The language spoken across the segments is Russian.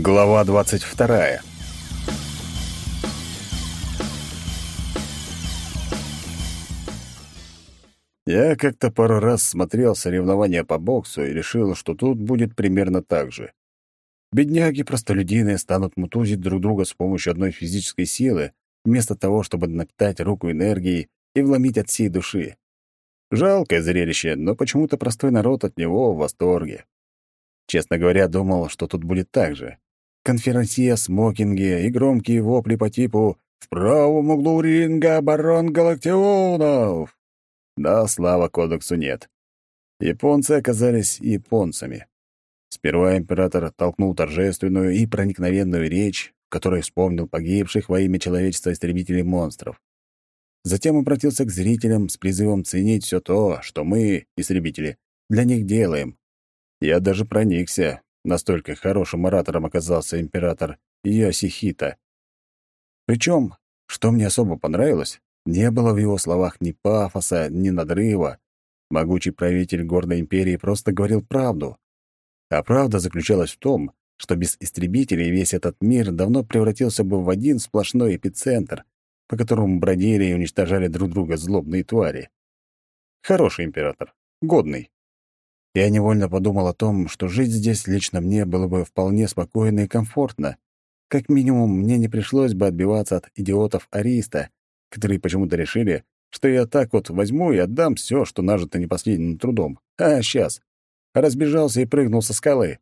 Глава двадцать вторая. Я как-то пару раз смотрел соревнования по боксу и решил, что тут будет примерно так же. Бедняги простолюдины станут мутузить друг друга с помощью одной физической силы, вместо того, чтобы напитать руку энергией и вломить от всей души. Жалкое зрелище, но почему-то простой народ от него в восторге. Честно говоря, думал, что тут будет так же. Конферансье, смокинги и громкие вопли по типу «В правом углу ринга барон Галактионов!» Да, слава кодексу нет. Японцы оказались японцами. Сперва император толкнул торжественную и проникновенную речь, в которой вспомнил погибших во имя человечества истребителей монстров. Затем обратился к зрителям с призывом ценить все то, что мы, истребители, для них делаем. Я даже проникся, настолько хорошим оратором оказался император Йосихита. Причем, что мне особо понравилось, не было в его словах ни пафоса, ни надрыва. Могучий правитель горной империи просто говорил правду. А правда заключалась в том, что без истребителей весь этот мир давно превратился бы в один сплошной эпицентр, по которому бродили и уничтожали друг друга злобные твари. Хороший император, годный. Я невольно подумал о том, что жить здесь лично мне было бы вполне спокойно и комфортно. Как минимум, мне не пришлось бы отбиваться от идиотов Ариста, которые почему-то решили, что я так вот возьму и отдам все, что нажито непоследним трудом. А сейчас. Разбежался и прыгнул со скалы.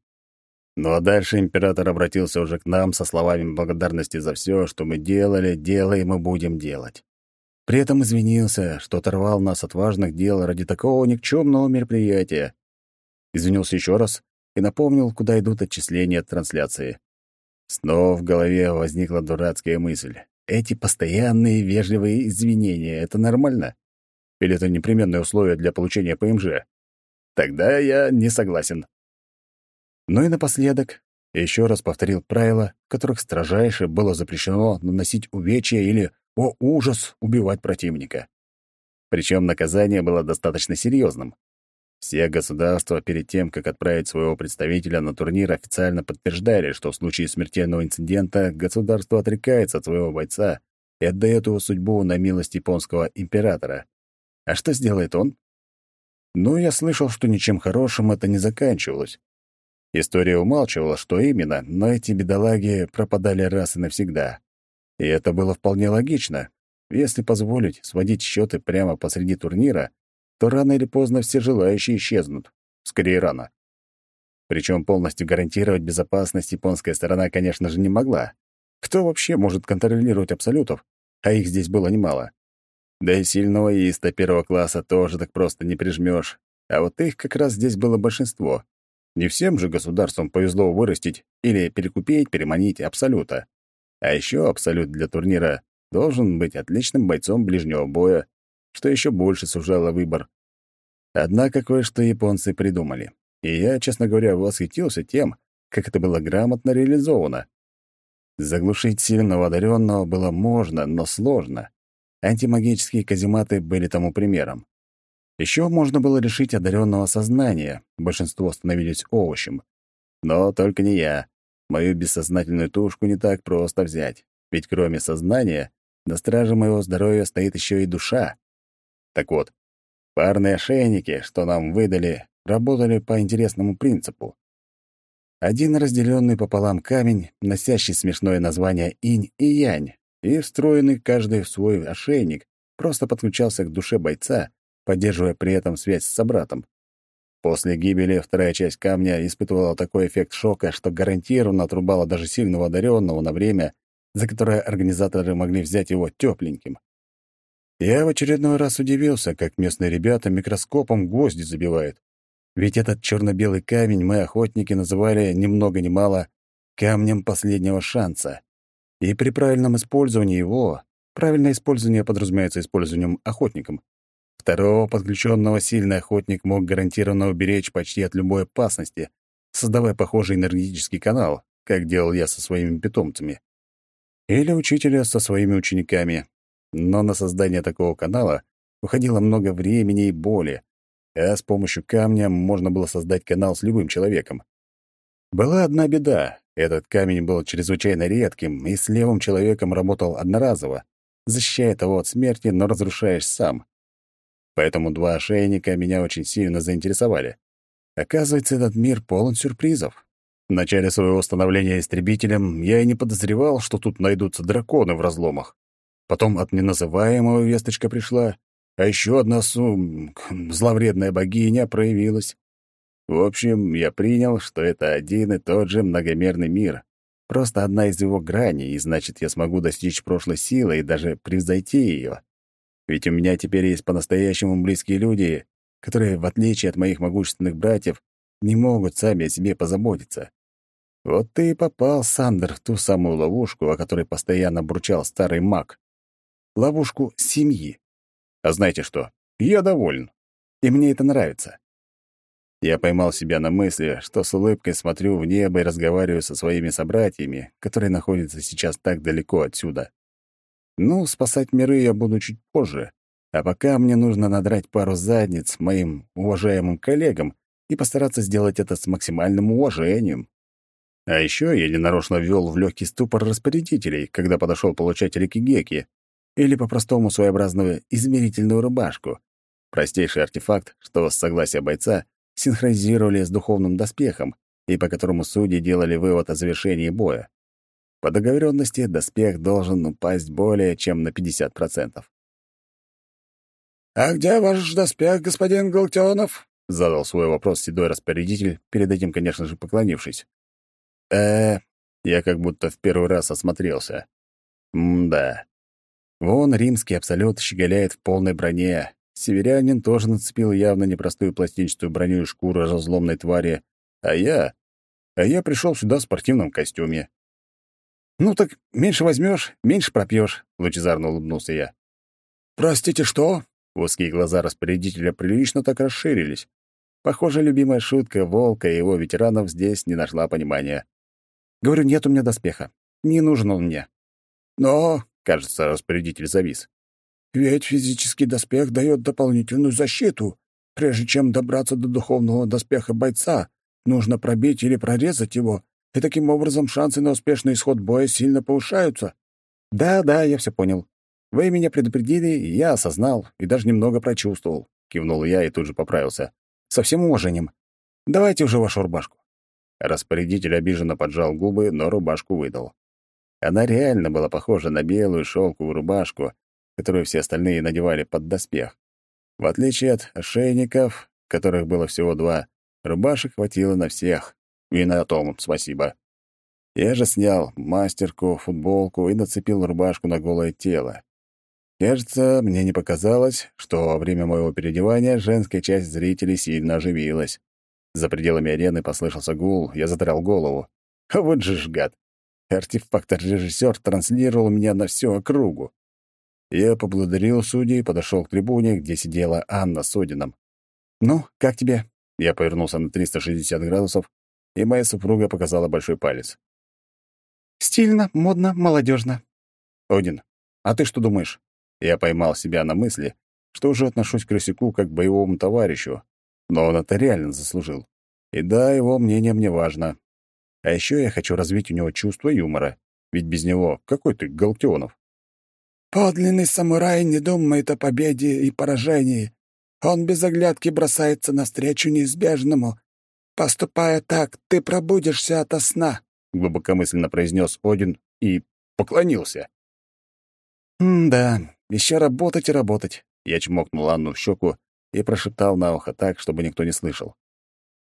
Ну а дальше император обратился уже к нам со словами благодарности за все, что мы делали, делаем и будем делать. При этом извинился, что оторвал нас от важных дел ради такого никчемного мероприятия. Извинился еще раз и напомнил, куда идут отчисления от трансляции. Снова в голове возникла дурацкая мысль. Эти постоянные вежливые извинения — это нормально? Или это непременное условие для получения ПМЖ? Тогда я не согласен. Ну и напоследок еще раз повторил правила, которых строжайше было запрещено наносить увечья или, о ужас, убивать противника. Причем наказание было достаточно серьезным. Все государства перед тем, как отправить своего представителя на турнир, официально подтверждали, что в случае смертельного инцидента государство отрекается от своего бойца и отдает его судьбу на милость японского императора. А что сделает он? Ну, я слышал, что ничем хорошим это не заканчивалось. История умалчивала, что именно, но эти бедолаги пропадали раз и навсегда. И это было вполне логично. Если позволить сводить счеты прямо посреди турнира, то рано или поздно все желающие исчезнут. Скорее, рано. Причем полностью гарантировать безопасность японская сторона, конечно же, не могла. Кто вообще может контролировать абсолютов? А их здесь было немало. Да и сильного иста первого класса тоже так просто не прижмешь. А вот их как раз здесь было большинство. Не всем же государствам повезло вырастить или перекупить, переманить абсолюта. А еще абсолют для турнира должен быть отличным бойцом ближнего боя, что еще больше сужало выбор. Однако кое-что японцы придумали. И я, честно говоря, восхитился тем, как это было грамотно реализовано. Заглушить сильного одаренного было можно, но сложно. Антимагические казематы были тому примером. Еще можно было лишить одаренного сознания, большинство становились овощем. Но только не я. Мою бессознательную тушку не так просто взять, ведь кроме сознания на страже моего здоровья стоит еще и душа. Так вот, парные ошейники, что нам выдали, работали по интересному принципу. Один разделенный пополам камень, носящий смешное название инь и янь, и встроенный каждый в свой ошейник, просто подключался к душе бойца, поддерживая при этом связь с собратом. После гибели вторая часть камня испытывала такой эффект шока, что гарантированно отрубала даже сильного одаренного на время, за которое организаторы могли взять его тепленьким. Я в очередной раз удивился, как местные ребята микроскопом гвозди забивают. Ведь этот черно-белый камень мы, охотники, называли ни много ни мало камнем последнего шанса. И при правильном использовании его, правильное использование подразумевается использованием охотником, второго подключенного сильный охотник мог гарантированно уберечь почти от любой опасности, создавая похожий энергетический канал, как делал я со своими питомцами. Или учителя со своими учениками, но на создание такого канала уходило много времени и боли, а с помощью камня можно было создать канал с любым человеком. Была одна беда. Этот камень был чрезвычайно редким и с левым человеком работал одноразово, защищая его от смерти, но разрушаешь сам. Поэтому два ошейника меня очень сильно заинтересовали. Оказывается, этот мир полон сюрпризов. В начале своего становления истребителем я и не подозревал, что тут найдутся драконы в разломах. Потом от неназываемого весточка пришла, а еще одна сум... зловредная богиня проявилась. В общем, я принял, что это один и тот же многомерный мир. Просто одна из его граней, и значит, я смогу достичь прошлой силы и даже превзойти ее. Ведь у меня теперь есть по-настоящему близкие люди, которые, в отличие от моих могущественных братьев, не могут сами о себе позаботиться. Вот ты и попал, Сандер, в ту самую ловушку, о которой постоянно бурчал старый маг. Ловушку семьи. А знаете что? Я доволен. И мне это нравится. Я поймал себя на мысли, что с улыбкой смотрю в небо и разговариваю со своими собратьями, которые находятся сейчас так далеко отсюда. Ну, спасать миры я буду чуть позже, а пока мне нужно надрать пару задниц моим уважаемым коллегам и постараться сделать это с максимальным уважением. А еще я ненарочно ввел в легкий ступор распорядителей, когда подошел получать реки-геки, или по-простому своеобразную измерительную рубашку. Простейший артефакт, что с согласия бойца синхронизировали с духовным доспехом и по которому судьи делали вывод о завершении боя. По договоренности доспех должен упасть более чем на 50%. «А где ваш доспех, господин Галактионов?» — задал свой вопрос седой распорядитель, перед этим, конечно же, поклонившись. э Я как будто в первый раз осмотрелся. М-да. Вон римский абсолют щеголяет в полной броне, Северянин тоже нацепил явно непростую пластинчатую броню и шкуру разломной твари, а я... А я пришел сюда в спортивном костюме. «Ну так меньше возьмешь, меньше пропьешь», — лучезарно улыбнулся я. «Простите, что?» Узкие глаза распорядителя прилично так расширились. Похоже, любимая шутка Волка и его ветеранов здесь не нашла понимания. Говорю, нет у меня доспеха. Не нужен он мне. Но, кажется, распорядитель завис. Ведь физический доспех дает дополнительную защиту. Прежде чем добраться до духовного доспеха бойца, нужно пробить или прорезать его, и таким образом шансы на успешный исход боя сильно повышаются. Да, да, я все понял. Вы меня предупредили, я осознал и даже немного прочувствовал. Кивнул я и тут же поправился. Со всем уважением. Давайте уже вашу рубашку. Распорядитель обиженно поджал губы, но рубашку выдал. Она реально была похожа на белую шелковую рубашку, которую все остальные надевали под доспех. В отличие от ошейников, которых было всего два, рубашек хватило на всех. И на том спасибо. Я же снял мастерку, футболку и нацепил рубашку на голое тело. Кажется, мне не показалось, что во время моего переодевания женская часть зрителей сильно оживилась. За пределами арены послышался гул, я задрал голову. А вот же ж гад. Артефактор-режиссер транслировал меня на всю округу. Я поблагодарил судей и подошел к трибуне, где сидела Анна с Одином. «Ну, как тебе?» Я повернулся на 360 градусов, и моя супруга показала большой палец. «Стильно, модно, молодежно. «Один, а ты что думаешь?» Я поймал себя на мысли, что уже отношусь к Крысяку как к боевому товарищу, но он это реально заслужил. И да, его мнение мне важно. А еще я хочу развить у него чувство юмора, ведь без него какой ты Галактионов? Подлинный самурай не думает о победе и поражении. Он без оглядки бросается навстречу неизбежному. Поступая так, ты пробудишься ото сна», — глубокомысленно произнес Один и поклонился. «М-да, еще работать и работать», — я чмокнул Анну в щеку и прошептал на ухо так, чтобы никто не слышал.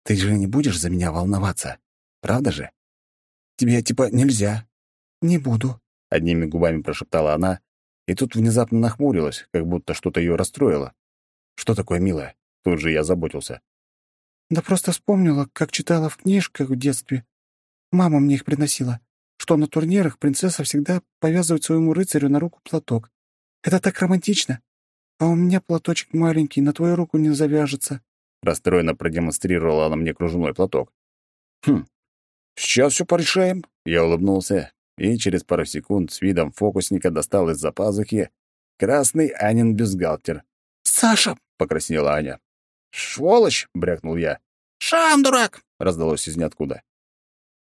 «Ты же не будешь за меня волноваться, правда же?» «Тебе типа нельзя». «Не буду», — одними губами прошептала она и тут внезапно нахмурилась, как будто что-то ее расстроило. «Что такое, милая?» Тут же я заботился. «Да просто вспомнила, как читала в книжках в детстве. Мама мне их приносила, что на турнирах принцесса всегда повязывает своему рыцарю на руку платок. Это так романтично. А у меня платочек маленький, на твою руку не завяжется». Расстроенно продемонстрировала она мне кружевной платок. «Хм, сейчас все порешаем», — я улыбнулся и через пару секунд с видом фокусника достал из-за пазухи красный Анин бюстгальтер. «Саша!» — покраснела Аня. «Сволочь!» — брякнул я. «Шам, дурак!» — раздалось из ниоткуда.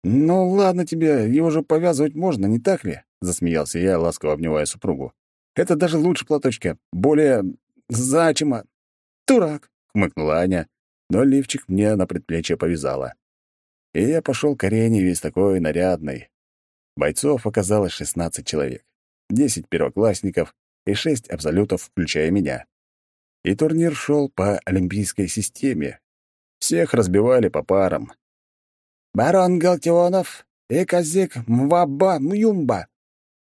«Ну ладно тебе, его же повязывать можно, не так ли?» — засмеялся я, ласково обнимая супругу. «Это даже лучше платочка, более значимо». «Дурак!» — хмыкнула Аня, но лифчик мне на предплечье повязала. И я пошел к арене весь такой нарядный. Бойцов оказалось 16 человек, 10 первоклассников и 6 абсолютов, включая меня. И турнир шел по олимпийской системе. Всех разбивали по парам. «Барон Галтионов и Казик Мваба Мюмба».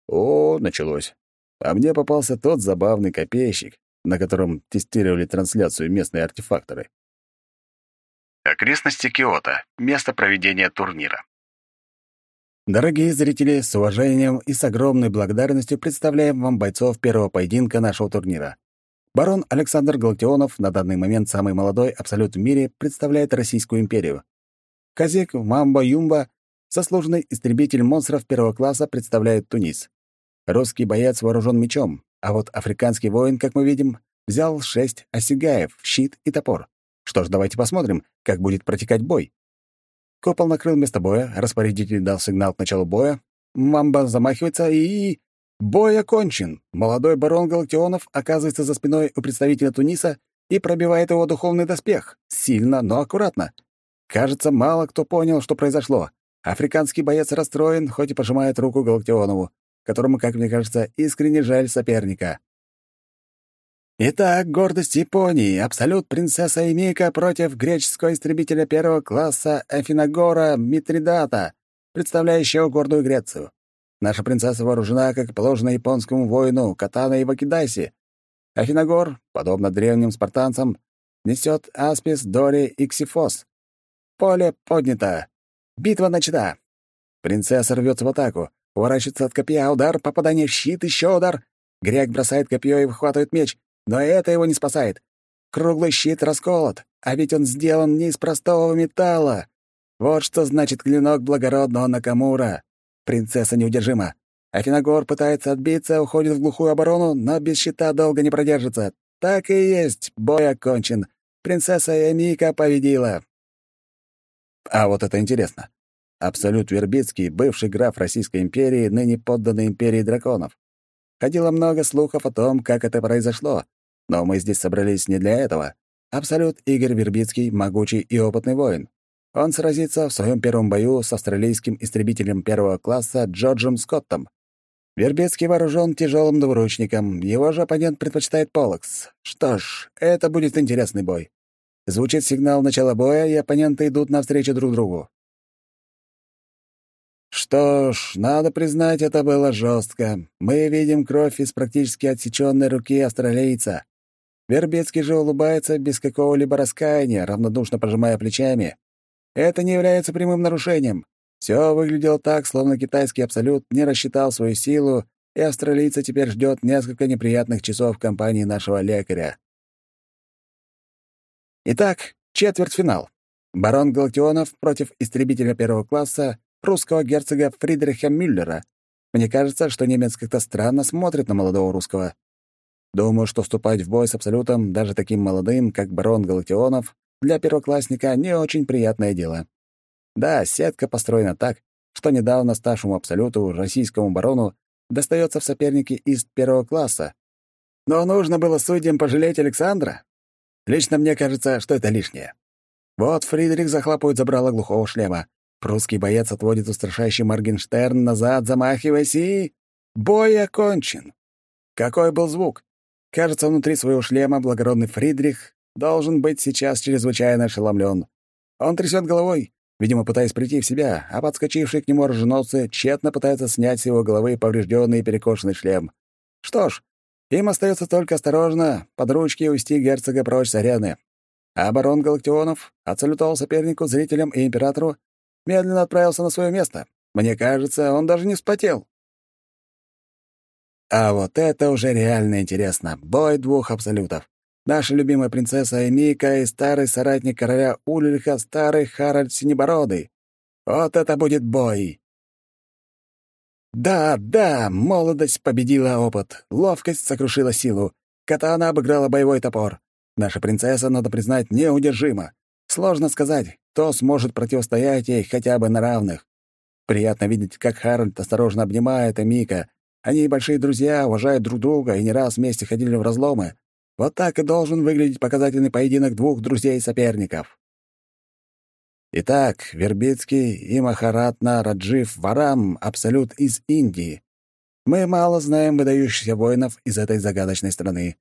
О, началось. А мне попался тот забавный копейщик, на котором тестировали трансляцию местные артефакторы. Окрестности Киото. Место проведения турнира. Дорогие зрители, с уважением и с огромной благодарностью представляем вам бойцов первого поединка нашего турнира. Барон Александр Галактионов, на данный момент самый молодой абсолют в мире, представляет Российскую империю. Казик Мамба-Юмба, заслуженный истребитель монстров первого класса, представляет Тунис. Русский боец вооружен мечом, а вот африканский воин, как мы видим, взял шесть осигаев, щит и топор. Что ж, давайте посмотрим, как будет протекать бой. Копол накрыл место боя, распорядитель дал сигнал к началу боя, Мамба замахивается и... Бой окончен. Молодой барон Галактионов оказывается за спиной у представителя Туниса и пробивает его духовный доспех. Сильно, но аккуратно. Кажется, мало кто понял, что произошло. Африканский боец расстроен, хоть и пожимает руку Галактионову, которому, как мне кажется, искренне жаль соперника. Итак, гордость Японии, абсолют принцесса Эмика против греческого истребителя первого класса Афиногора Митридата, представляющего гордую Грецию. Наша принцесса вооружена, как положено японскому воину, катаной и вакидаси. Афиногор, подобно древним спартанцам, несет аспис, дори и ксифос. Поле поднято. Битва начата. Принцесса рвется в атаку, уворачивается от копья, удар, попадание в щит, еще удар. Грек бросает копье и выхватывает меч. Но это его не спасает. Круглый щит расколот, а ведь он сделан не из простого металла. Вот что значит клинок благородного Накамура. Принцесса неудержима. Афиногор пытается отбиться, уходит в глухую оборону, но без щита долго не продержится. Так и есть, бой окончен. Принцесса Эмика победила. А вот это интересно. Абсолют Вербицкий, бывший граф Российской империи, ныне подданный империи драконов. Ходило много слухов о том, как это произошло, но мы здесь собрались не для этого. Абсолют Игорь Вербицкий — могучий и опытный воин. Он сразится в своем первом бою с австралийским истребителем первого класса Джорджем Скоттом. Вербицкий вооружен тяжелым двуручником, его же оппонент предпочитает Полокс. Что ж, это будет интересный бой. Звучит сигнал начала боя, и оппоненты идут навстречу друг другу. Что ж, надо признать, это было жестко. Мы видим кровь из практически отсеченной руки австралийца. Вербецкий же улыбается без какого-либо раскаяния, равнодушно пожимая плечами. Это не является прямым нарушением. Все выглядело так, словно китайский абсолют не рассчитал свою силу, и австралийца теперь ждет несколько неприятных часов в компании нашего лекаря. Итак, четвертьфинал. Барон Галактионов против истребителя первого класса русского герцога Фридриха Мюллера. Мне кажется, что немец как-то странно смотрит на молодого русского. Думаю, что вступать в бой с Абсолютом, даже таким молодым, как барон Галактионов, для первоклассника не очень приятное дело. Да, сетка построена так, что недавно старшему Абсолюту, российскому барону, достается в сопернике из первого класса. Но нужно было судьям пожалеть Александра. Лично мне кажется, что это лишнее. Вот Фридрих захлопывает забрало глухого шлема. Прусский боец отводит устрашающий Моргенштерн назад, замахиваясь, и... Бой окончен. Какой был звук? Кажется, внутри своего шлема благородный Фридрих должен быть сейчас чрезвычайно ошеломлен. Он трясет головой, видимо, пытаясь прийти в себя, а подскочившие к нему оруженосцы тщетно пытаются снять с его головы поврежденный и перекошенный шлем. Что ж, им остается только осторожно под ручки увести герцога прочь с арены. А барон Галактионов отсалютовал сопернику, зрителям и императору, медленно отправился на свое место. Мне кажется, он даже не вспотел. А вот это уже реально интересно. Бой двух абсолютов. Наша любимая принцесса Эмика и старый соратник короля Ульриха, старый Харальд Синебородый. Вот это будет бой! Да, да, молодость победила опыт, ловкость сокрушила силу, катана обыграла боевой топор. Наша принцесса, надо признать, неудержима. Сложно сказать, кто сможет противостоять ей хотя бы на равных. Приятно видеть, как Харальд осторожно обнимает Мика. Они большие друзья, уважают друг друга и не раз вместе ходили в разломы. Вот так и должен выглядеть показательный поединок двух друзей-соперников. Итак, Вербицкий и Махаратна Раджив Варам — абсолют из Индии. Мы мало знаем выдающихся воинов из этой загадочной страны.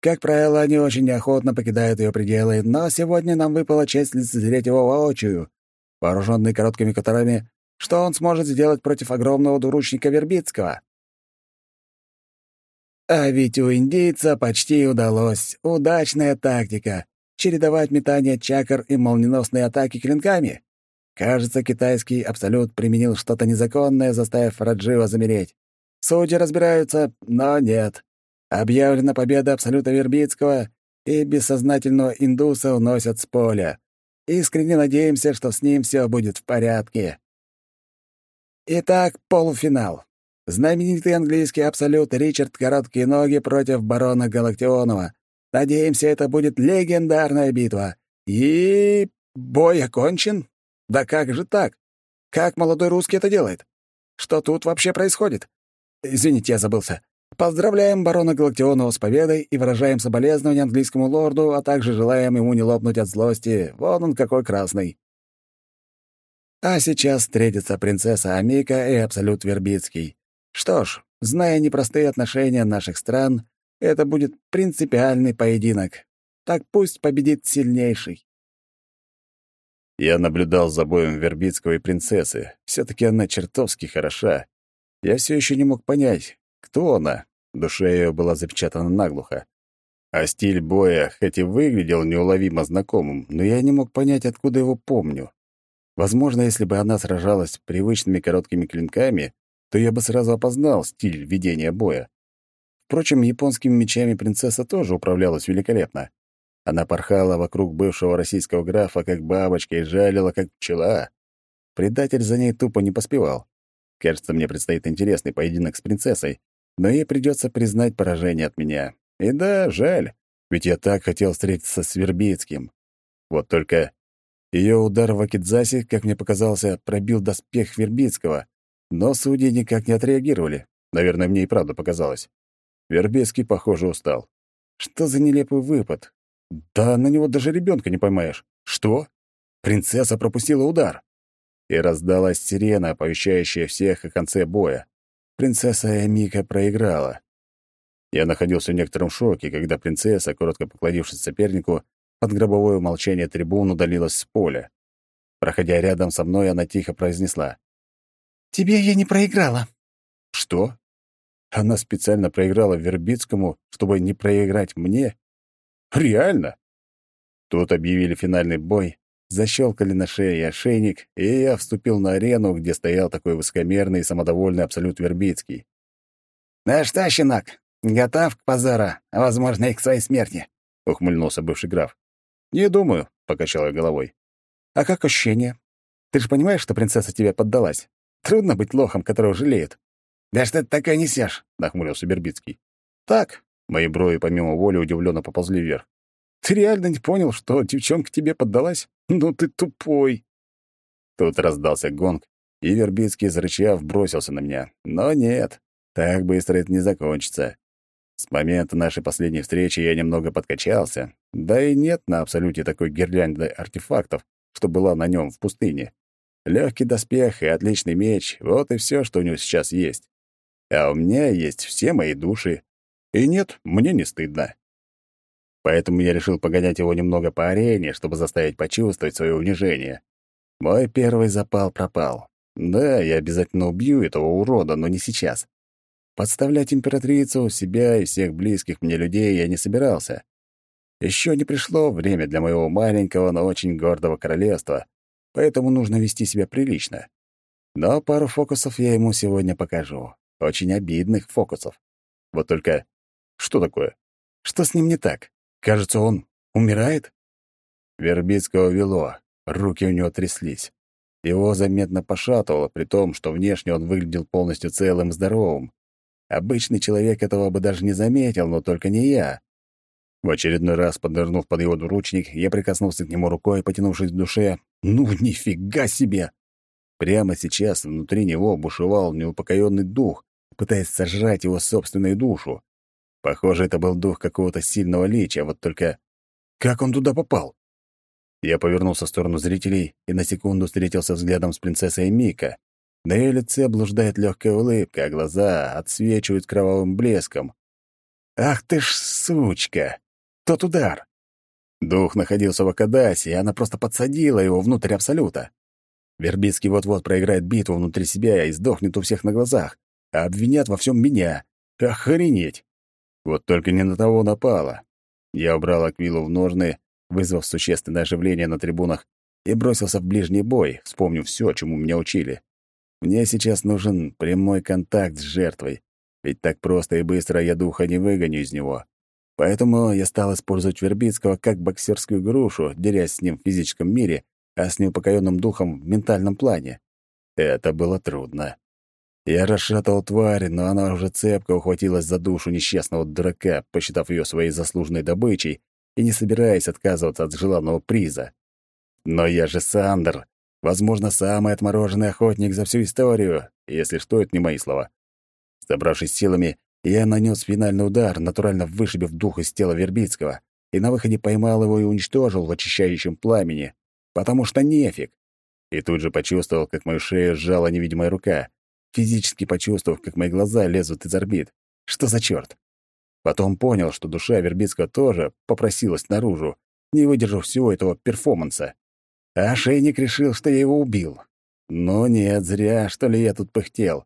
Как правило, они очень неохотно покидают ее пределы, но сегодня нам выпала честь лицезреть его воочию. Вооруженный короткими которыми, что он сможет сделать против огромного двуручника Вербицкого? А ведь у индейца почти удалось. Удачная тактика. Чередовать метание чакр и молниеносные атаки клинками. Кажется, китайский абсолют применил что-то незаконное, заставив Раджива замереть. Судьи разбираются, но нет. Объявлена победа Абсолюта Вербицкого, и бессознательного индуса уносят с поля. Искренне надеемся, что с ним все будет в порядке. Итак, полуфинал. Знаменитый английский абсолют Ричард Короткие Ноги против барона Галактионова. Надеемся, это будет легендарная битва. И... бой окончен? Да как же так? Как молодой русский это делает? Что тут вообще происходит? Извините, я забылся. Поздравляем барона Галактионова с победой и выражаем соболезнования английскому лорду, а также желаем ему не лопнуть от злости. Вон он какой красный. А сейчас встретятся принцесса Амика и Абсолют Вербицкий. Что ж, зная непростые отношения наших стран, это будет принципиальный поединок. Так пусть победит сильнейший. Я наблюдал за боем Вербицкого и принцессы. все таки она чертовски хороша. Я все еще не мог понять, кто она? Душа ее была запечатана наглухо. А стиль боя хоть и выглядел неуловимо знакомым, но я не мог понять, откуда его помню. Возможно, если бы она сражалась привычными короткими клинками, то я бы сразу опознал стиль ведения боя. Впрочем, японскими мечами принцесса тоже управлялась великолепно. Она порхала вокруг бывшего российского графа, как бабочка, и жалила, как пчела. Предатель за ней тупо не поспевал. Кажется, мне предстоит интересный поединок с принцессой, но ей придется признать поражение от меня. И да, жаль, ведь я так хотел встретиться с Вербицким. Вот только ее удар в Акидзасе, как мне показался, пробил доспех Вербицкого, но судьи никак не отреагировали. Наверное, мне и правда показалось. Вербицкий, похоже, устал. Что за нелепый выпад? Да на него даже ребенка не поймаешь. Что? Принцесса пропустила удар. И раздалась сирена, оповещающая всех о конце боя принцесса Эмика проиграла. Я находился в некотором шоке, когда принцесса, коротко поклонившись сопернику, под гробовое молчание трибун удалилась с поля. Проходя рядом со мной, она тихо произнесла. «Тебе я не проиграла». «Что? Она специально проиграла Вербицкому, чтобы не проиграть мне? Реально?» Тут объявили финальный бой, Защелкали на шее ошейник, и я вступил на арену, где стоял такой высокомерный и самодовольный Абсолют Вербицкий. «Ну что, щенок, готов к позору, а, возможно, и к своей смерти?» — ухмыльнулся бывший граф. «Не думаю», — покачал я головой. «А как ощущение? Ты же понимаешь, что принцесса тебе поддалась? Трудно быть лохом, которого жалеют». «Да что ты такое несешь? нахмурился Вербицкий. «Так». Мои брови помимо воли удивленно поползли вверх. «Ты реально не понял, что девчонка тебе поддалась?» «Ну ты тупой!» Тут раздался гонг, и Вербицкий, зарычав, бросился на меня. Но нет, так быстро это не закончится. С момента нашей последней встречи я немного подкачался, да и нет на Абсолюте такой гирлянды артефактов, что была на нем в пустыне. Легкий доспех и отличный меч — вот и все, что у него сейчас есть. А у меня есть все мои души. И нет, мне не стыдно. Поэтому я решил погонять его немного по арене, чтобы заставить почувствовать свое унижение. Мой первый запал пропал. Да, я обязательно убью этого урода, но не сейчас. Подставлять императрицу, себя и всех близких мне людей я не собирался. Еще не пришло время для моего маленького, но очень гордого королевства, поэтому нужно вести себя прилично. Но пару фокусов я ему сегодня покажу. Очень обидных фокусов. Вот только... Что такое? Что с ним не так? Кажется, он умирает? Вербицкого вело, руки у него тряслись. Его заметно пошатывало, при том, что внешне он выглядел полностью целым и здоровым. Обычный человек этого бы даже не заметил, но только не я. В очередной раз, поднырнув под его двуручник, я прикоснулся к нему рукой, потянувшись в душе. «Ну, нифига себе!» Прямо сейчас внутри него бушевал неупокоенный дух, пытаясь сожрать его собственную душу. Похоже, это был дух какого-то сильного лича, вот только как он туда попал? Я повернулся в сторону зрителей и на секунду встретился взглядом с принцессой Мика. На ее лице блуждает легкая улыбка, а глаза отсвечивают кровавым блеском. «Ах ты ж сучка! Тот удар!» Дух находился в Акадасе, и она просто подсадила его внутрь Абсолюта. Вербицкий вот-вот проиграет битву внутри себя и сдохнет у всех на глазах, а обвинят во всем меня. Охренеть! Вот только не на того напало. Я убрал Аквилу в ножны, вызвав существенное оживление на трибунах, и бросился в ближний бой, вспомнив все, чему меня учили. Мне сейчас нужен прямой контакт с жертвой, ведь так просто и быстро я духа не выгоню из него. Поэтому я стал использовать Вербицкого как боксерскую грушу, дерясь с ним в физическом мире, а с неупокоенным духом в ментальном плане. Это было трудно. Я расшатал тварь, но она уже цепко ухватилась за душу несчастного дурака, посчитав ее своей заслуженной добычей и не собираясь отказываться от желанного приза. Но я же Сандер, возможно, самый отмороженный охотник за всю историю, если что, это не мои слова. Собравшись силами, я нанес финальный удар, натурально вышибив дух из тела Вербицкого, и на выходе поймал его и уничтожил в очищающем пламени, потому что нефиг. И тут же почувствовал, как мою шею сжала невидимая рука, физически почувствовав, как мои глаза лезут из орбит. Что за черт? Потом понял, что душа Вербицкого тоже попросилась наружу, не выдержав всего этого перформанса. А ошейник решил, что я его убил. Но нет, зря, что ли, я тут пыхтел.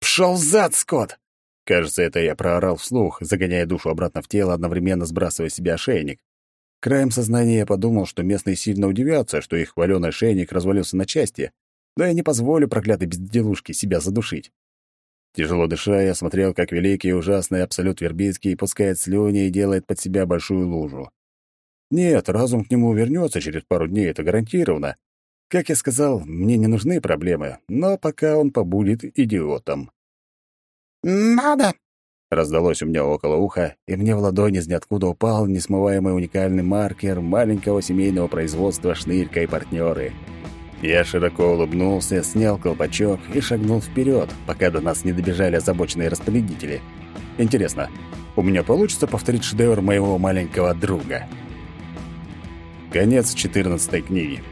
«Пшел зад, Скотт!» Кажется, это я проорал вслух, загоняя душу обратно в тело, одновременно сбрасывая себе ошейник. Краем сознания я подумал, что местные сильно удивятся, что их хвалёный ошейник развалился на части, но я не позволю проклятой безделушке себя задушить. Тяжело дыша, я смотрел, как великий и ужасный Абсолют Вербицкий пускает слюни и делает под себя большую лужу. Нет, разум к нему вернется через пару дней, это гарантированно. Как я сказал, мне не нужны проблемы, но пока он побудет идиотом. «Надо!» — раздалось у меня около уха, и мне в ладони из ниоткуда упал несмываемый уникальный маркер маленького семейного производства «Шнырька и партнеры». Я широко улыбнулся, снял колпачок и шагнул вперед, пока до нас не добежали озабоченные распорядители. Интересно, у меня получится повторить шедевр моего маленького друга? Конец 14 книги.